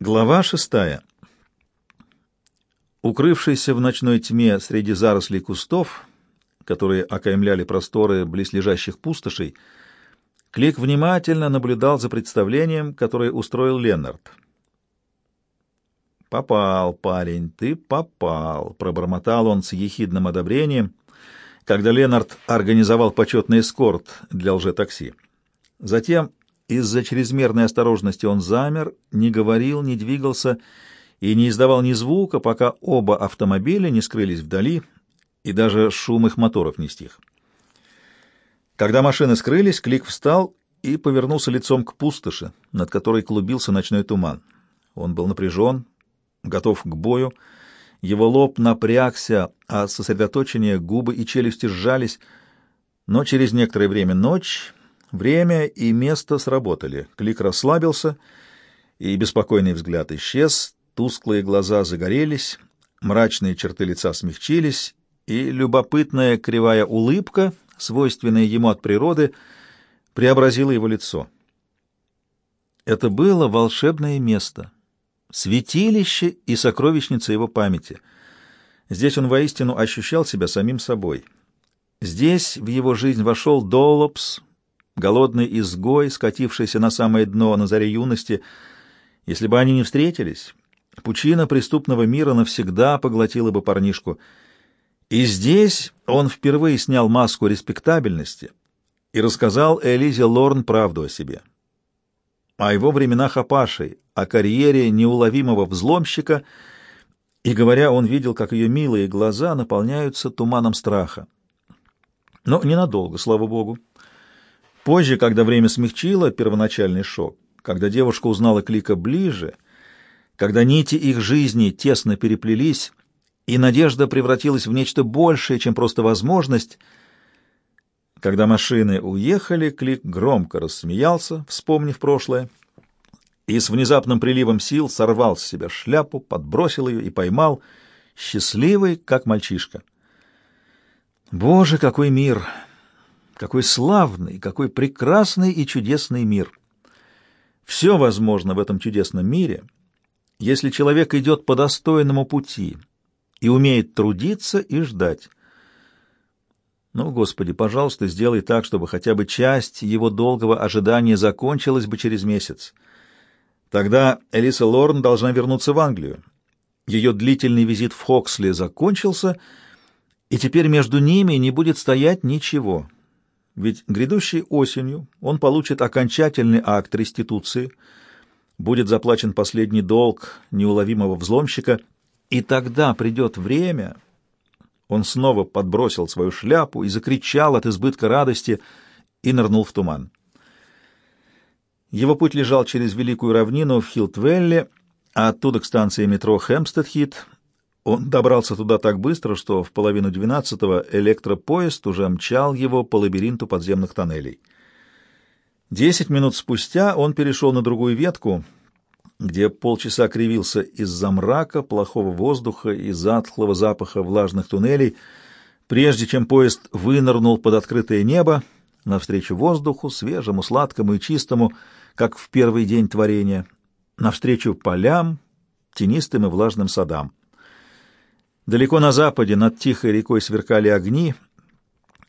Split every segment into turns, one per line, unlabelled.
Глава шестая. Укрывшийся в ночной тьме среди зарослей кустов, которые окаймляли просторы близлежащих пустошей, Клик внимательно наблюдал за представлением, которое устроил Леннард. «Попал, парень, ты попал», — пробормотал он с ехидным одобрением, когда Леннард организовал почетный эскорт для лжетакси. Затем из-за чрезмерной осторожности он замер, не говорил, не двигался и не издавал ни звука, пока оба автомобиля не скрылись вдали, и даже шум их моторов не стих. Когда машины скрылись, Клик встал и повернулся лицом к пустоши, над которой клубился ночной туман. Он был напряжен, готов к бою, его лоб напрягся, а сосредоточение губы и челюсти сжались, но через некоторое время ночь Время и место сработали. Клик расслабился, и беспокойный взгляд исчез, тусклые глаза загорелись, мрачные черты лица смягчились, и любопытная кривая улыбка, свойственная ему от природы, преобразила его лицо. Это было волшебное место, святилище и сокровищница его памяти. Здесь он воистину ощущал себя самим собой. Здесь в его жизнь вошел Доллопс, голодный изгой, скатившийся на самое дно на заре юности. Если бы они не встретились, пучина преступного мира навсегда поглотила бы парнишку. И здесь он впервые снял маску респектабельности и рассказал Элизе Лорн правду о себе. О его временах опашей, о карьере неуловимого взломщика, и, говоря, он видел, как ее милые глаза наполняются туманом страха. Но ненадолго, слава богу. Позже, когда время смягчило первоначальный шок, когда девушка узнала Клика ближе, когда нити их жизни тесно переплелись, и надежда превратилась в нечто большее, чем просто возможность, когда машины уехали, Клик громко рассмеялся, вспомнив прошлое, и с внезапным приливом сил сорвал с себя шляпу, подбросил ее и поймал, счастливый, как мальчишка. «Боже, какой мир!» Какой славный, какой прекрасный и чудесный мир! Все возможно в этом чудесном мире, если человек идет по достойному пути и умеет трудиться и ждать. Ну, Господи, пожалуйста, сделай так, чтобы хотя бы часть его долгого ожидания закончилась бы через месяц. Тогда Элиса Лорн должна вернуться в Англию. Ее длительный визит в Хоксли закончился, и теперь между ними не будет стоять ничего ведь грядущей осенью он получит окончательный акт реституции, будет заплачен последний долг неуловимого взломщика, и тогда придет время... Он снова подбросил свою шляпу и закричал от избытка радости и нырнул в туман. Его путь лежал через Великую равнину в Хилтвелле, а оттуда к станции метро Хэмпстед-Хит — он добрался туда так быстро, что в половину двенадцатого электропоезд уже мчал его по лабиринту подземных тоннелей. Десять минут спустя он перешел на другую ветку, где полчаса кривился из-за мрака, плохого воздуха и затхлого запаха влажных туннелей, прежде чем поезд вынырнул под открытое небо навстречу воздуху, свежему, сладкому и чистому, как в первый день творения, навстречу полям, тенистым и влажным садам. Далеко на западе над тихой рекой сверкали огни,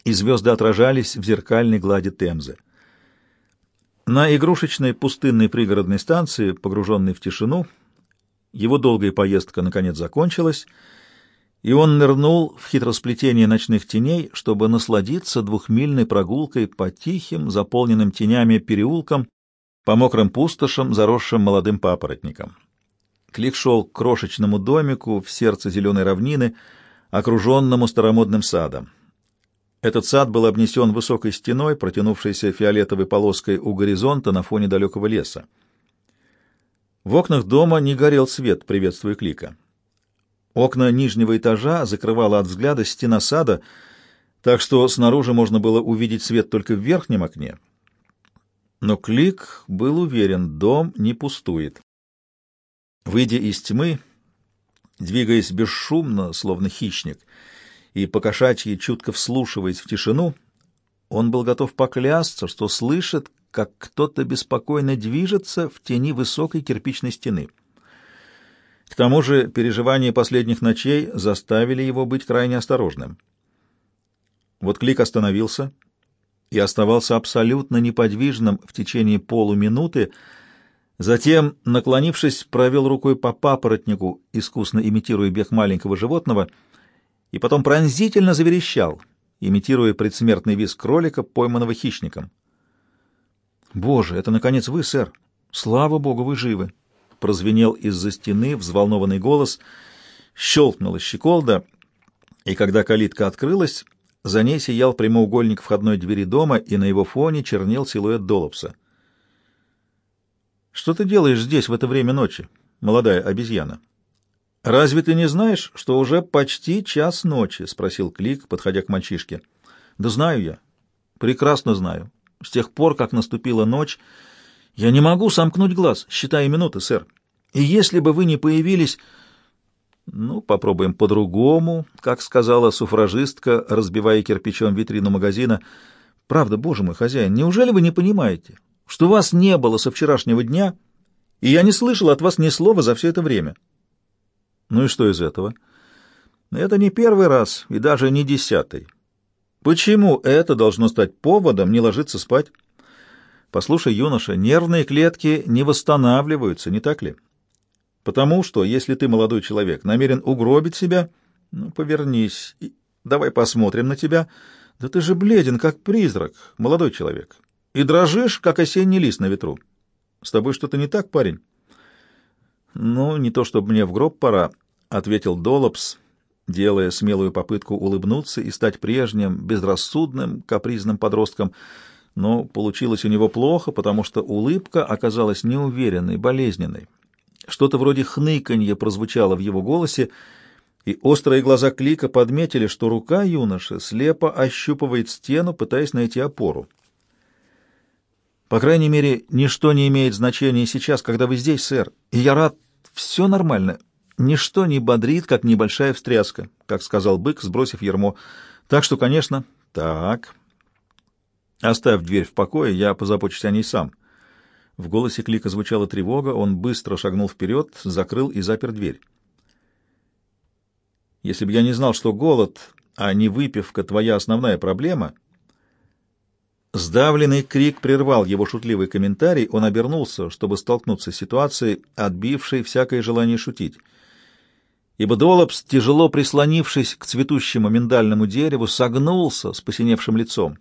и звезды отражались в зеркальной глади Темзы. На игрушечной пустынной пригородной станции, погруженной в тишину, его долгая поездка наконец закончилась, и он нырнул в хитросплетение ночных теней, чтобы насладиться двухмильной прогулкой по тихим, заполненным тенями переулкам, по мокрым пустошам, заросшим молодым папоротником. Клик шел к крошечному домику в сердце зеленой равнины, окруженному старомодным садом. Этот сад был обнесен высокой стеной, протянувшейся фиолетовой полоской у горизонта на фоне далекого леса. В окнах дома не горел свет, приветствуя Клика. Окна нижнего этажа закрывала от взгляда стена сада, так что снаружи можно было увидеть свет только в верхнем окне. Но Клик был уверен, дом не пустует. Выйдя из тьмы, двигаясь бесшумно, словно хищник, и покошачьи чутко вслушиваясь в тишину, он был готов поклясться, что слышит, как кто-то беспокойно движется в тени высокой кирпичной стены. тому же переживания последних ночей заставили его быть крайне осторожным. Вот Клик остановился и оставался абсолютно неподвижным в течение полуминуты, затем, наклонившись, провел рукой по папоротнику, искусно имитируя бег маленького животного, и потом пронзительно заверещал, имитируя предсмертный визг кролика, пойманного хищником. «Боже, это, наконец, вы, сэр! Слава богу, вы живы!» Прозвенел из-за стены взволнованный голос, щелкнула щеколда, и когда калитка открылась, за ней сиял прямоугольник входной двери дома, и на его фоне чернел силуэт Долопса. «Что ты делаешь здесь в это время ночи, молодая обезьяна?» «Разве ты не знаешь, что уже почти час ночи?» — спросил Клик, подходя к мальчишке. «Да знаю я. Прекрасно знаю. С тех пор, как наступила ночь, я не могу сомкнуть глаз, считая минуты, сэр. И если бы вы не появились... Ну, попробуем по-другому, как сказала суфражистка, разбивая кирпичом витрину магазина. Правда, боже мой, хозяин, неужели вы не понимаете, что вас не было со вчерашнего дня, и я не слышал от вас ни слова за все это время? Ну и что из этого? Это не первый раз и даже не десятый. Почему это должно стать поводом не ложиться спать? Послушай, юноша, нервные клетки не восстанавливаются, не так ли? Потому что, если ты, молодой человек, намерен угробить себя, ну, повернись, и давай посмотрим на тебя. Да ты же бледен, как призрак, молодой человек, и дрожишь, как осенний лист на ветру. С тобой что-то не так, парень? Ну, не то чтобы мне в гроб пора, — ответил Долопс, делая смелую попытку улыбнуться и стать прежним, безрассудным, капризным подростком, но получилось у него плохо, потому что улыбка оказалась неуверенной, болезненной. Что-то вроде хныканья прозвучало в его голосе, и острые глаза Клика подметили, что рука юноши слепо ощупывает стену, пытаясь найти опору. «По крайней мере, ничто не имеет значения сейчас, когда вы здесь, сэр, и я рад, все нормально, Ничто не бодрит, как небольшая встряска, как сказал бык, сбросив ермо. Так что, конечно, так. Оставь дверь в покое, я позабочусь о ней сам. В голосе Клика звучала тревога, он быстро шагнул вперед, закрыл и запер дверь. Если бы я не знал, что голод, а не выпивка твоя основная проблема... Сдавленный крик прервал его шутливый комментарий, он обернулся, чтобы столкнуться с ситуацией, отбившей всякое желание шутить ибо Долопс, тяжело прислонившись к цветущему миндальному дереву, согнулся с посиневшим лицом,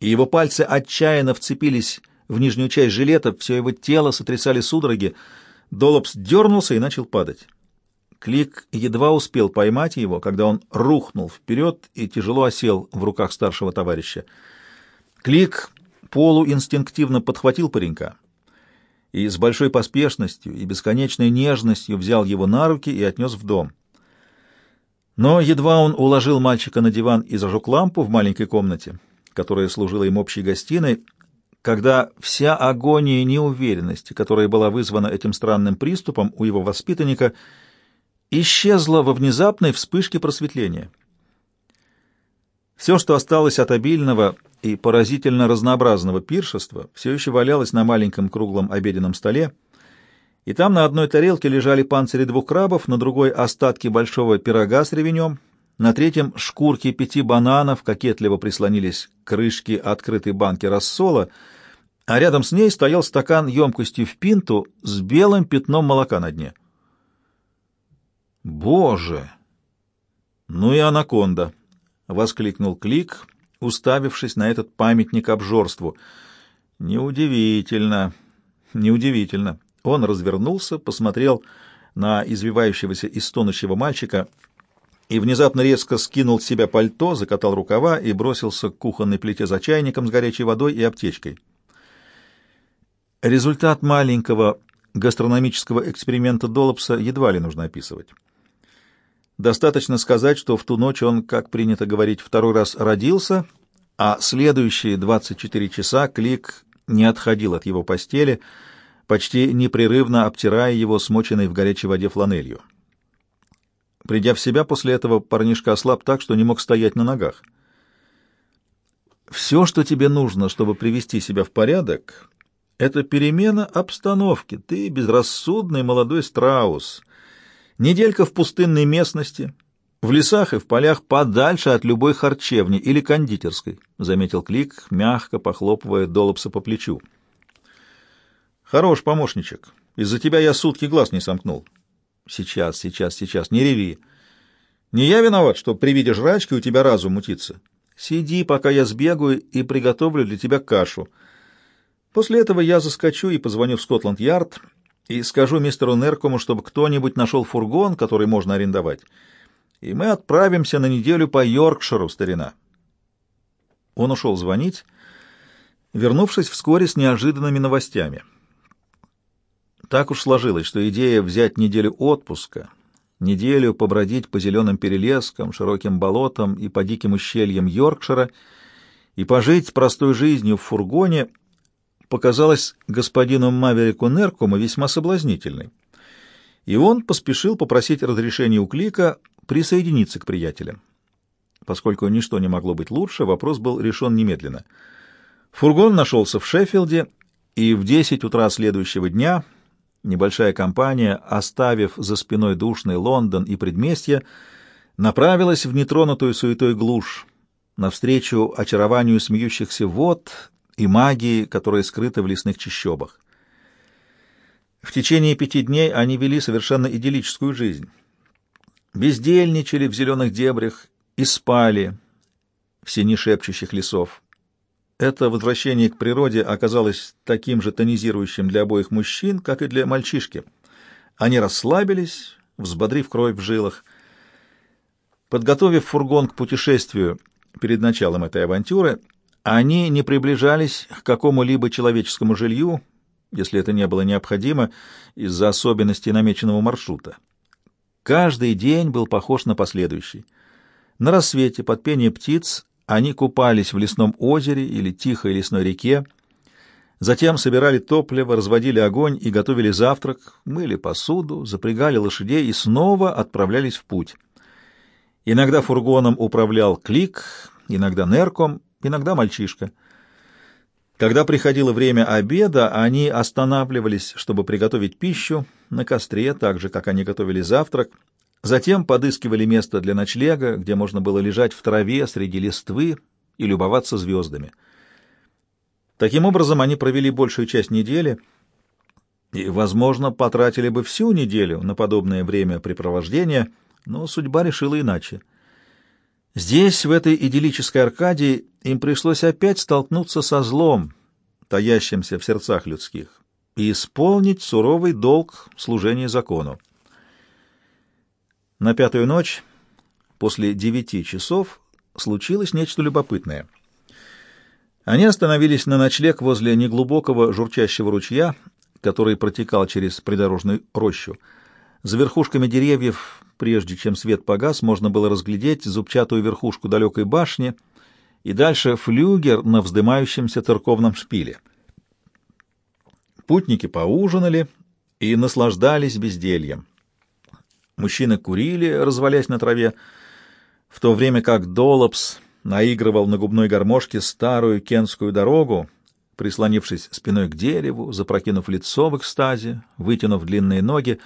и его пальцы отчаянно вцепились в нижнюю часть жилета, все его тело сотрясали судороги. Долопс дернулся и начал падать. Клик едва успел поймать его, когда он рухнул вперед и тяжело осел в руках старшего товарища. Клик полуинстинктивно подхватил паренька и с большой поспешностью и бесконечной нежностью взял его на руки и отнес в дом. Но едва он уложил мальчика на диван и зажег лампу в маленькой комнате, которая служила им общей гостиной, когда вся агония неуверенности, которая была вызвана этим странным приступом у его воспитанника, исчезла во внезапной вспышке просветления. Все, что осталось от обильного и поразительно разнообразного пиршества, все еще валялось на маленьком круглом обеденном столе, и там на одной тарелке лежали панцири двух крабов, на другой — остатки большого пирога с ревенем, на третьем — шкурки пяти бананов, кокетливо прислонились к крышке открытой банки рассола, а рядом с ней стоял стакан емкостью в пинту с белым пятном молока на дне. «Боже! Ну и анаконда!» — воскликнул Клик, уставившись на этот памятник обжорству. «Неудивительно, неудивительно». Он развернулся, посмотрел на извивающегося и стонущего мальчика и внезапно резко скинул с себя пальто, закатал рукава и бросился к кухонной плите за чайником с горячей водой и аптечкой. Результат маленького гастрономического эксперимента Доллопса едва ли нужно описывать. Достаточно сказать, что в ту ночь он, как принято говорить, второй раз родился, а следующие 24 часа Клик не отходил от его постели, почти непрерывно обтирая его смоченной в горячей воде фланелью. Придя в себя после этого, парнишка ослаб так, что не мог стоять на ногах. «Все, что тебе нужно, чтобы привести себя в порядок, — это перемена обстановки. Ты безрассудный молодой страус» Неделька в пустынной местности, в лесах и в полях подальше от любой харчевни или кондитерской, — заметил Клик, мягко похлопывая Долопса по плечу. — Хорош помощничек. Из-за тебя я сутки глаз не сомкнул. — Сейчас, сейчас, сейчас, не реви. Не я виноват, что при виде жрачки у тебя разум мутится. Сиди, пока я сбегаю и приготовлю для тебя кашу. После этого я заскочу и позвоню в Скотланд-Ярд и скажу мистеру Неркому, чтобы кто-нибудь нашел фургон, который можно арендовать, и мы отправимся на неделю по Йоркширу, старина. Он ушел звонить, вернувшись вскоре с неожиданными новостями. Так уж сложилось, что идея взять неделю отпуска, неделю побродить по зеленым перелескам, широким болотам и по диким ущельям Йоркшира и пожить простой жизнью в фургоне — показалась господину Маверику Неркому весьма соблазнительной, и он поспешил попросить разрешения у Клика присоединиться к приятелям. Поскольку ничто не могло быть лучше, вопрос был решен немедленно. Фургон нашелся в Шеффилде, и в десять утра следующего дня небольшая компания, оставив за спиной душный Лондон и предместье, направилась в нетронутую суетой глушь, навстречу очарованию смеющихся вод и магии, которая скрыта в лесных чащобах. В течение пяти дней они вели совершенно идиллическую жизнь. Бездельничали в зеленых дебрях и спали в сени шепчущих лесов. Это возвращение к природе оказалось таким же тонизирующим для обоих мужчин, как и для мальчишки. Они расслабились, взбодрив кровь в жилах. Подготовив фургон к путешествию перед началом этой авантюры, они не приближались к какому-либо человеческому жилью, если это не было необходимо из-за особенностей намеченного маршрута. Каждый день был похож на последующий. На рассвете под пение птиц они купались в лесном озере или тихой лесной реке, затем собирали топливо, разводили огонь и готовили завтрак, мыли посуду, запрягали лошадей и снова отправлялись в путь. Иногда фургоном управлял Клик, иногда Нерком, иногда мальчишка. Когда приходило время обеда, они останавливались, чтобы приготовить пищу на костре, так же, как они готовили завтрак, затем подыскивали место для ночлега, где можно было лежать в траве среди листвы и любоваться звездами. Таким образом, они провели большую часть недели и, возможно, потратили бы всю неделю на подобное времяпрепровождение, но судьба решила иначе — Здесь, в этой идиллической Аркадии, им пришлось опять столкнуться со злом, таящимся в сердцах людских, и исполнить суровый долг служения закону. На пятую ночь, после девяти часов, случилось нечто любопытное. Они остановились на ночлег возле неглубокого журчащего ручья, который протекал через придорожную рощу. За верхушками деревьев Прежде чем свет погас, можно было разглядеть зубчатую верхушку далекой башни и дальше флюгер на вздымающемся церковном шпиле. Путники поужинали и наслаждались бездельем. Мужчины курили, развалясь на траве, в то время как Долопс наигрывал на губной гармошке старую кенскую дорогу, прислонившись спиной к дереву, запрокинув лицо в экстазе, вытянув длинные ноги,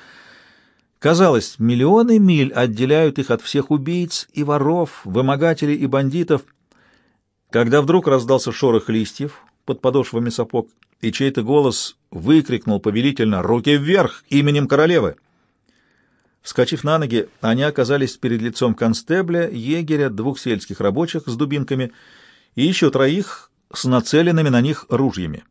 Казалось, миллионы миль отделяют их от всех убийц и воров, вымогателей и бандитов. Когда вдруг раздался шорох листьев под подошвами сапог, и чей-то голос выкрикнул повелительно «Руки вверх! Именем королевы!» Вскочив на ноги, они оказались перед лицом констебля, егеря, двух сельских рабочих с дубинками и еще троих с нацеленными на них ружьями.